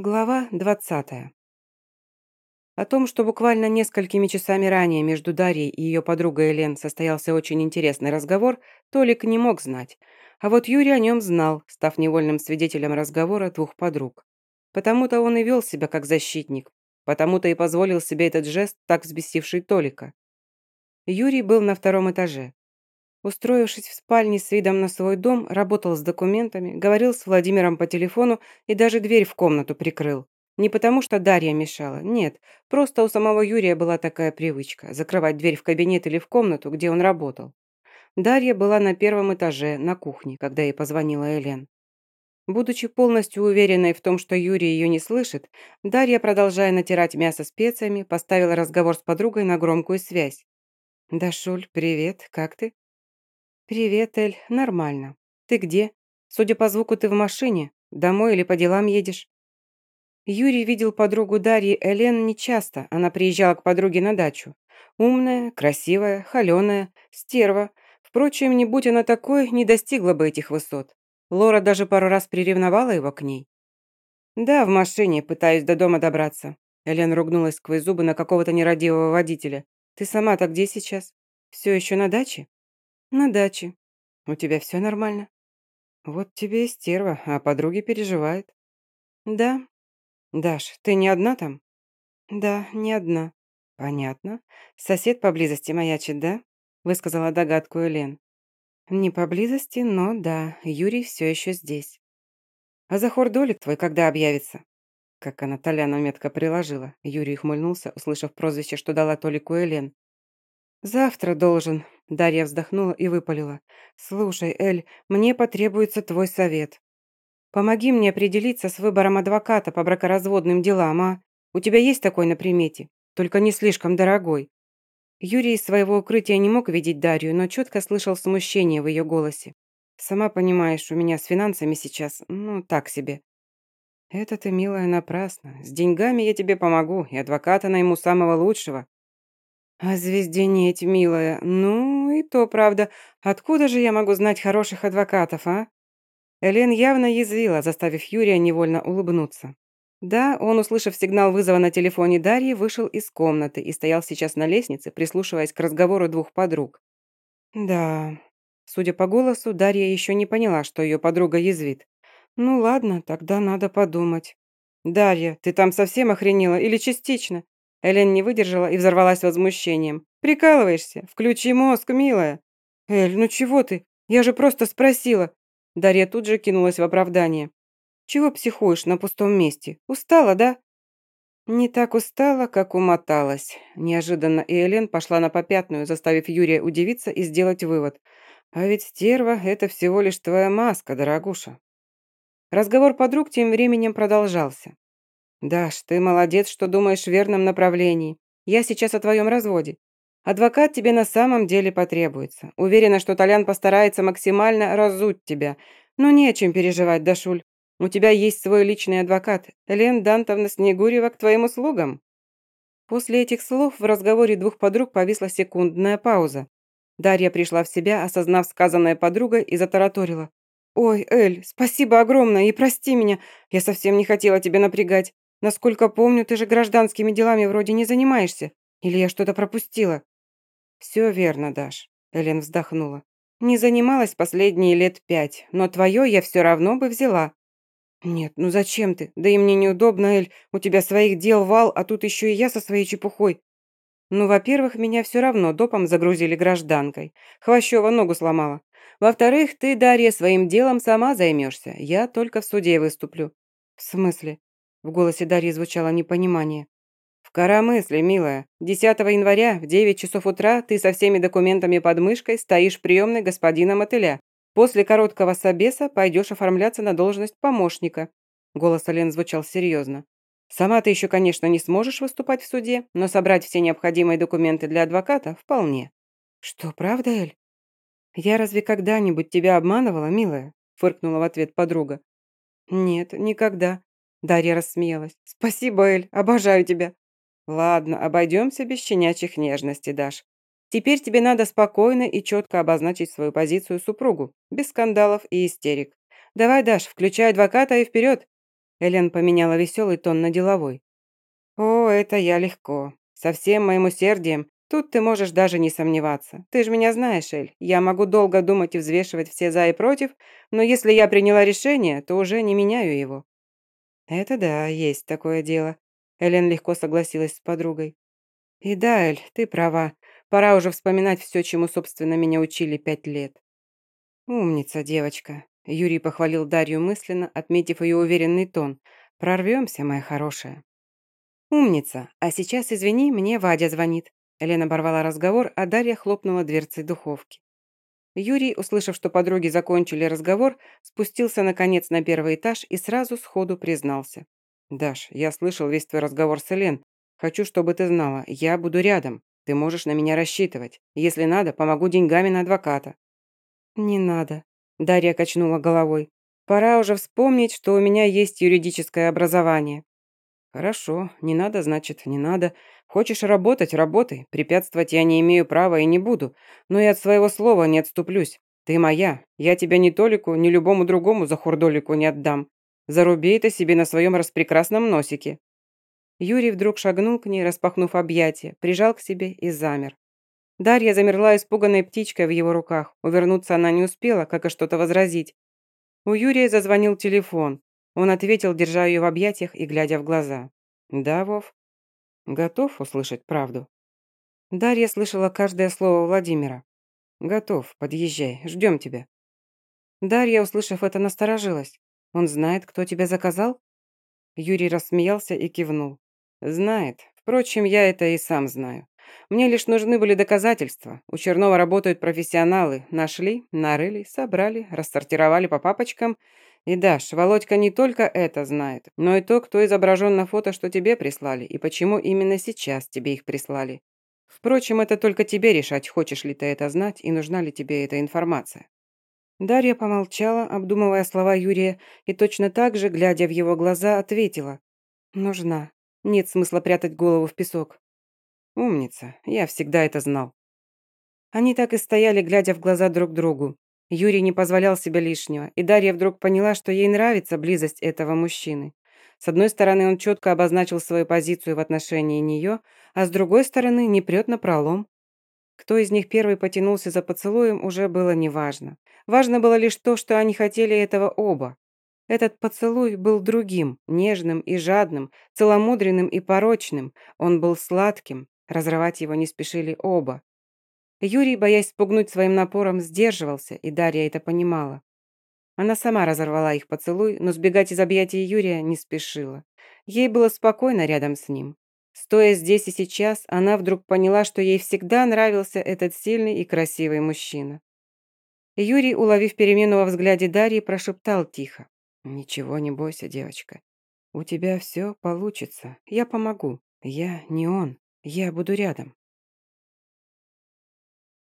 Глава 20. О том, что буквально несколькими часами ранее между Дарьей и ее подругой Элен состоялся очень интересный разговор, Толик не мог знать. А вот Юрий о нем знал, став невольным свидетелем разговора двух подруг. Потому-то он и вел себя как защитник, потому-то и позволил себе этот жест, так взбесивший Толика. Юрий был на втором этаже. Устроившись в спальне с видом на свой дом, работал с документами, говорил с Владимиром по телефону и даже дверь в комнату прикрыл. Не потому, что Дарья мешала, нет, просто у самого Юрия была такая привычка – закрывать дверь в кабинет или в комнату, где он работал. Дарья была на первом этаже, на кухне, когда ей позвонила Элен. Будучи полностью уверенной в том, что Юрий ее не слышит, Дарья, продолжая натирать мясо специями, поставила разговор с подругой на громкую связь. «Дашуль, привет, как ты?» «Привет, Эль, нормально. Ты где? Судя по звуку, ты в машине. Домой или по делам едешь?» Юрий видел подругу Дарьи Элен нечасто. Она приезжала к подруге на дачу. Умная, красивая, холеная, стерва. Впрочем, не будь она такой, не достигла бы этих высот. Лора даже пару раз приревновала его к ней. «Да, в машине, пытаюсь до дома добраться». Элен ругнулась сквозь зубы на какого-то нерадивого водителя. «Ты сама-то где сейчас? Все еще на даче?» «На даче. У тебя все нормально?» «Вот тебе и стерва, а подруги переживают». «Да». «Даш, ты не одна там?» «Да, не одна». «Понятно. Сосед поблизости маячит, да?» высказала догадку Элен. «Не поблизости, но да, Юрий все еще здесь». «А Захор Долик твой когда объявится?» Как она Толяна метко приложила. Юрий хмыльнулся, услышав прозвище, что дала Толику Элен. «Завтра должен», – Дарья вздохнула и выпалила. «Слушай, Эль, мне потребуется твой совет. Помоги мне определиться с выбором адвоката по бракоразводным делам, а? У тебя есть такой на примете? Только не слишком дорогой». Юрий из своего укрытия не мог видеть Дарью, но четко слышал смущение в ее голосе. «Сама понимаешь, у меня с финансами сейчас, ну, так себе». «Это ты, милая, напрасно. С деньгами я тебе помогу, и адвоката найму самого лучшего. «А звезденеть, милая, ну и то правда. Откуда же я могу знать хороших адвокатов, а?» Элен явно язвила, заставив Юрия невольно улыбнуться. Да, он, услышав сигнал вызова на телефоне Дарьи, вышел из комнаты и стоял сейчас на лестнице, прислушиваясь к разговору двух подруг. Да, судя по голосу, Дарья еще не поняла, что ее подруга язвит. Ну ладно, тогда надо подумать. «Дарья, ты там совсем охренела или частично? Элен не выдержала и взорвалась возмущением. «Прикалываешься? Включи мозг, милая!» «Эль, ну чего ты? Я же просто спросила!» Дарья тут же кинулась в оправдание. «Чего психуешь на пустом месте? Устала, да?» Не так устала, как умоталась. Неожиданно и Элен пошла на попятную, заставив Юрия удивиться и сделать вывод. «А ведь стерва – это всего лишь твоя маска, дорогуша». Разговор подруг тем временем продолжался. «Даш, ты молодец, что думаешь в верном направлении. Я сейчас о твоем разводе. Адвокат тебе на самом деле потребуется. Уверена, что Толян постарается максимально разуть тебя. Но не о чем переживать, Дашуль. У тебя есть свой личный адвокат. Лен Дантовна Снегурева к твоим услугам». После этих слов в разговоре двух подруг повисла секундная пауза. Дарья пришла в себя, осознав сказанное подругой, и затараторила. «Ой, Эль, спасибо огромное и прости меня. Я совсем не хотела тебя напрягать. Насколько помню, ты же гражданскими делами вроде не занимаешься. Или я что-то пропустила?» «Все верно, Даш», — Элен вздохнула. «Не занималась последние лет пять, но твое я все равно бы взяла». «Нет, ну зачем ты? Да и мне неудобно, Эль. У тебя своих дел вал, а тут еще и я со своей чепухой». «Ну, во-первых, меня все равно допом загрузили гражданкой. Хвощева ногу сломала. Во-вторых, ты, Дарья, своим делом сама займешься. Я только в суде выступлю». «В смысле?» В голосе Дарьи звучало непонимание. «В коромысле, милая. 10 января в 9 часов утра ты со всеми документами под мышкой стоишь в приемной господина мотыля. После короткого собеса пойдешь оформляться на должность помощника». Голос Ален звучал серьезно. «Сама ты еще, конечно, не сможешь выступать в суде, но собрать все необходимые документы для адвоката вполне». «Что, правда, Эль?» «Я разве когда-нибудь тебя обманывала, милая?» фыркнула в ответ подруга. «Нет, никогда. Дарья рассмеялась. «Спасибо, Эль, обожаю тебя». «Ладно, обойдемся без щенячьих нежностей, Даш. Теперь тебе надо спокойно и четко обозначить свою позицию супругу, без скандалов и истерик. Давай, Даш, включай адвоката и вперед!» Элен поменяла веселый тон на деловой. «О, это я легко. Со всем моим усердием. Тут ты можешь даже не сомневаться. Ты же меня знаешь, Эль. Я могу долго думать и взвешивать все за и против, но если я приняла решение, то уже не меняю его». «Это да, есть такое дело». Элен легко согласилась с подругой. «И да, Эль, ты права. Пора уже вспоминать все, чему, собственно, меня учили пять лет». «Умница, девочка», — Юрий похвалил Дарью мысленно, отметив ее уверенный тон. «Прорвемся, моя хорошая». «Умница. А сейчас, извини, мне Вадя звонит». Лена оборвала разговор, а Дарья хлопнула дверцей духовки. Юрий, услышав, что подруги закончили разговор, спустился, наконец, на первый этаж и сразу сходу признался. «Даш, я слышал весь твой разговор с Элен. Хочу, чтобы ты знала, я буду рядом. Ты можешь на меня рассчитывать. Если надо, помогу деньгами на адвоката». «Не надо», – Дарья качнула головой. «Пора уже вспомнить, что у меня есть юридическое образование». «Хорошо, не надо, значит, не надо. Хочешь работать – работай. Препятствовать я не имею права и не буду. Но и от своего слова не отступлюсь. Ты моя. Я тебя ни Толику, ни любому другому за хурдолику не отдам. Заруби это себе на своем распрекрасном носике». Юрий вдруг шагнул к ней, распахнув объятия, прижал к себе и замер. Дарья замерла испуганной птичкой в его руках. Увернуться она не успела, как и что-то возразить. У Юрия зазвонил телефон. Он ответил, держа ее в объятиях и глядя в глаза. «Да, Вов?» «Готов услышать правду?» Дарья слышала каждое слово Владимира. «Готов, подъезжай, ждем тебя». Дарья, услышав это, насторожилась. «Он знает, кто тебя заказал?» Юрий рассмеялся и кивнул. «Знает. Впрочем, я это и сам знаю. Мне лишь нужны были доказательства. У Чернова работают профессионалы. Нашли, нарыли, собрали, рассортировали по папочкам и Даш, Володька не только это знает, но и то, кто изображен на фото, что тебе прислали, и почему именно сейчас тебе их прислали. Впрочем, это только тебе решать, хочешь ли ты это знать и нужна ли тебе эта информация. Дарья помолчала, обдумывая слова Юрия, и точно так же, глядя в его глаза, ответила. «Нужна. Нет смысла прятать голову в песок». «Умница. Я всегда это знал». Они так и стояли, глядя в глаза друг другу. Юрий не позволял себе лишнего, и Дарья вдруг поняла, что ей нравится близость этого мужчины. С одной стороны, он четко обозначил свою позицию в отношении нее, а с другой стороны, не прет на пролом. Кто из них первый потянулся за поцелуем, уже было неважно. Важно было лишь то, что они хотели этого оба. Этот поцелуй был другим, нежным и жадным, целомудренным и порочным. Он был сладким. Разрывать его не спешили оба. Юрий, боясь спугнуть своим напором, сдерживался, и Дарья это понимала. Она сама разорвала их поцелуй, но сбегать из объятий Юрия не спешила. Ей было спокойно рядом с ним. Стоя здесь и сейчас, она вдруг поняла, что ей всегда нравился этот сильный и красивый мужчина. Юрий, уловив перемену во взгляде Дарьи, прошептал тихо. «Ничего не бойся, девочка. У тебя все получится. Я помогу. Я не он. Я буду рядом».